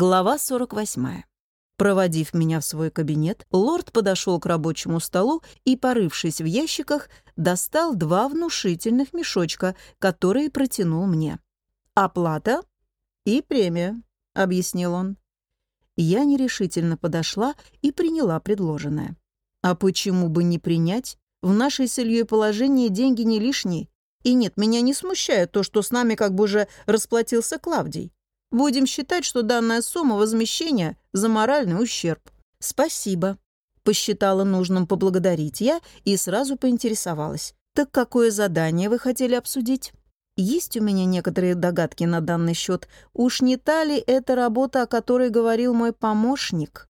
Глава 48. Проводив меня в свой кабинет, лорд подошел к рабочему столу и, порывшись в ящиках, достал два внушительных мешочка, которые протянул мне. «Оплата и премия», — объяснил он. Я нерешительно подошла и приняла предложенное. А почему бы не принять? В нашей с положении деньги не лишние. И нет, меня не смущает то, что с нами как бы уже расплатился Клавдий. Будем считать, что данная сумма возмещения за моральный ущерб. Спасибо. Посчитала нужным поблагодарить я и сразу поинтересовалась. Так какое задание вы хотели обсудить? Есть у меня некоторые догадки на данный счет. Уж не та ли это работа, о которой говорил мой помощник?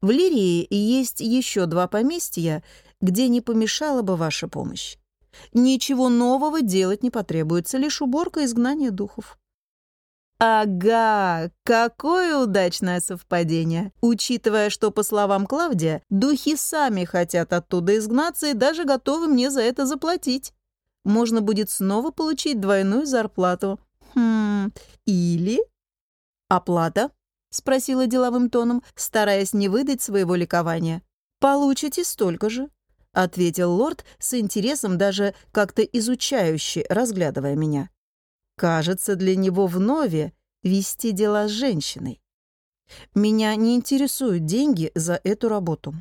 В Лирии есть еще два поместья, где не помешала бы ваша помощь. Ничего нового делать не потребуется, лишь уборка и изгнание духов. Ага, какое удачное совпадение. Учитывая, что, по словам Клавдия, духи сами хотят оттуда изгнаться и даже готовы мне за это заплатить. Можно будет снова получить двойную зарплату. Хм, или... Оплата? Спросила деловым тоном, стараясь не выдать своего ликования. Получите столько же. — ответил лорд с интересом, даже как-то изучающе, разглядывая меня. Кажется, для него вновь вести дела с женщиной. Меня не интересуют деньги за эту работу.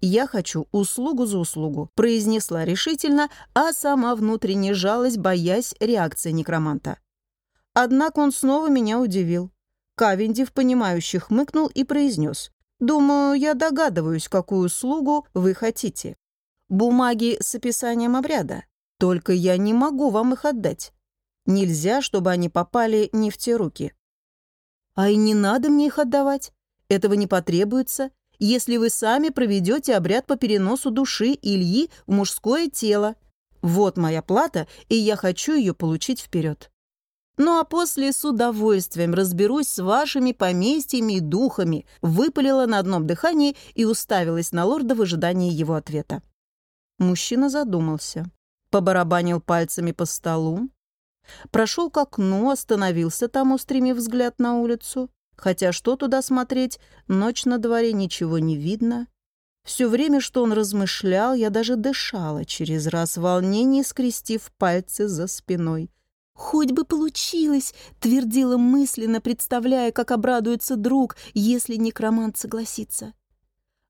Я хочу услугу за услугу, произнесла решительно, а сама внутренне жалась, боясь реакции некроманта. Однако он снова меня удивил. Кавендив, понимающий, хмыкнул и произнес. «Думаю, я догадываюсь, какую услугу вы хотите. Бумаги с описанием обряда. Только я не могу вам их отдать. Нельзя, чтобы они попали не в те руки. А и не надо мне их отдавать. Этого не потребуется, если вы сами проведете обряд по переносу души Ильи в мужское тело. Вот моя плата, и я хочу ее получить вперед. Ну а после с удовольствием разберусь с вашими поместьями и духами, выпалила на одном дыхании и уставилась на лорда в ожидании его ответа. Мужчина задумался, побарабанил пальцами по столу, Прошел к окну, остановился там, устремив взгляд на улицу. Хотя что туда смотреть, ночь на дворе, ничего не видно. Все время, что он размышлял, я даже дышала через раз в волнении, скрестив пальцы за спиной. «Хоть бы получилось!» — твердила мысленно, представляя, как обрадуется друг, если некромант согласится.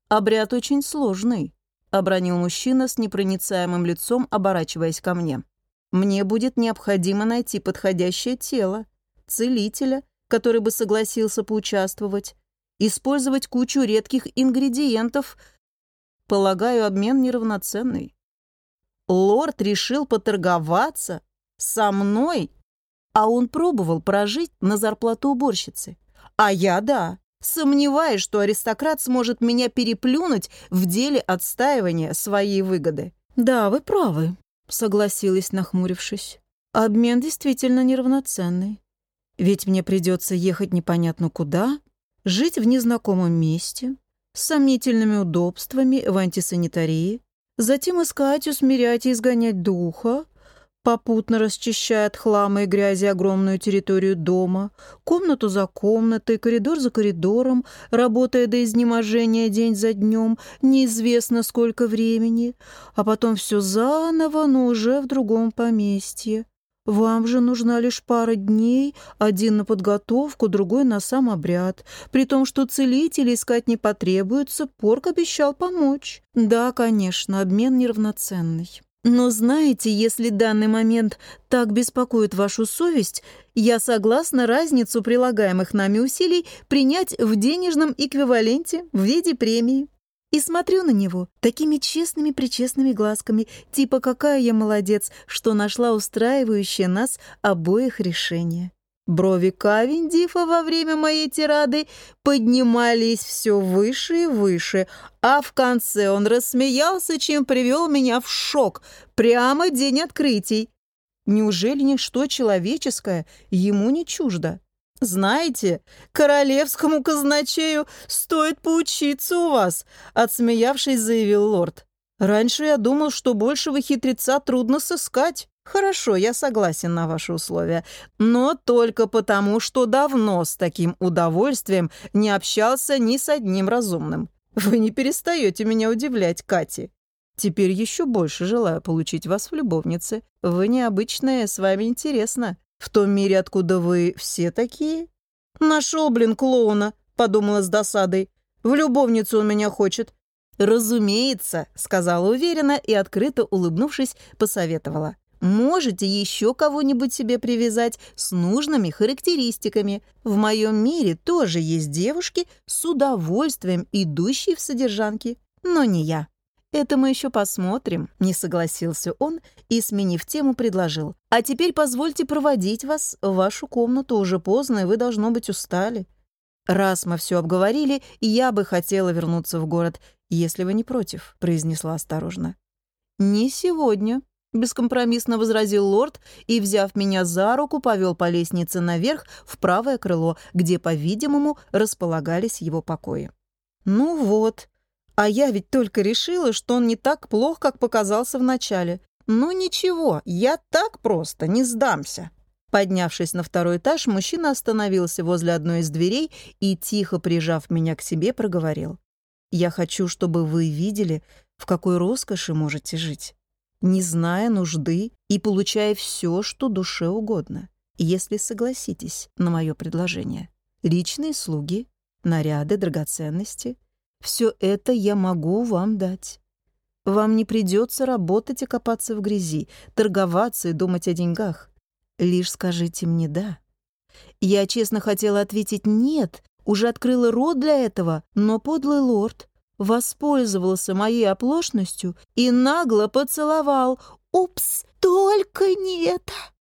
«Обряд очень сложный», — обронил мужчина с непроницаемым лицом, оборачиваясь ко мне. Мне будет необходимо найти подходящее тело, целителя, который бы согласился поучаствовать, использовать кучу редких ингредиентов. Полагаю, обмен неравноценный. Лорд решил поторговаться со мной, а он пробовал прожить на зарплату уборщицы. А я да, сомневаюсь, что аристократ сможет меня переплюнуть в деле отстаивания своей выгоды. Да, вы правы, согласилась, нахмурившись. Обмен действительно неравноценный. Ведь мне придется ехать непонятно куда, жить в незнакомом месте, с сомнительными удобствами в антисанитарии, затем искать, усмирять и изгонять духа, попутно расчищая от хлама и грязи огромную территорию дома, комнату за комнатой, коридор за коридором, работая до изнеможения день за днем, неизвестно сколько времени, а потом все заново, но уже в другом поместье. Вам же нужна лишь пара дней, один на подготовку, другой на сам обряд. При том, что целителей искать не потребуется, Порк обещал помочь. Да, конечно, обмен неравноценный. Но знаете, если данный момент так беспокоит вашу совесть, я согласна разницу прилагаемых нами усилий принять в денежном эквиваленте в виде премии. И смотрю на него такими честными-причестными глазками, типа какая я молодец, что нашла устраивающее нас обоих решение. Брови Кавендифа во время моей тирады поднимались все выше и выше, а в конце он рассмеялся, чем привел меня в шок. Прямо день открытий. Неужели ничто человеческое ему не чуждо? «Знаете, королевскому казначею стоит поучиться у вас», — отсмеявшись, заявил лорд. «Раньше я думал, что большего хитреца трудно сыскать. Хорошо, я согласен на ваши условия, но только потому, что давно с таким удовольствием не общался ни с одним разумным. Вы не перестаете меня удивлять, Кати. Теперь еще больше желаю получить вас в любовнице. Вы необычная, с вами интересно. В том мире, откуда вы все такие? Нашел, блин, клоуна, подумала с досадой. В любовницу он меня хочет. «Разумеется», — сказала уверенно и, открыто улыбнувшись, посоветовала. «Можете еще кого-нибудь себе привязать с нужными характеристиками. В моем мире тоже есть девушки с удовольствием, идущие в содержанки, но не я». «Это мы еще посмотрим», — не согласился он и, сменив тему, предложил. «А теперь позвольте проводить вас в вашу комнату. Уже поздно, и вы, должно быть, устали». «Раз мы все обговорили, я бы хотела вернуться в город, если вы не против», — произнесла осторожно. «Не сегодня», — бескомпромиссно возразил лорд и, взяв меня за руку, повел по лестнице наверх в правое крыло, где, по-видимому, располагались его покои. «Ну вот», а я ведь только решила, что он не так плох, как показался вначале. Ну ничего, я так просто не сдамся. Поднявшись на второй этаж, мужчина остановился возле одной из дверей и, тихо прижав меня к себе, проговорил. «Я хочу, чтобы вы видели, в какой роскоши можете жить, не зная нужды и получая все, что душе угодно, если согласитесь на мое предложение. Личные слуги, наряды, драгоценности — все это я могу вам дать. Вам не придется работать и копаться в грязи, торговаться и думать о деньгах. Лишь скажите мне «да». Я честно хотела ответить «нет», уже открыла рот для этого, но подлый лорд воспользовался моей оплошностью и нагло поцеловал. «Упс, только не это!»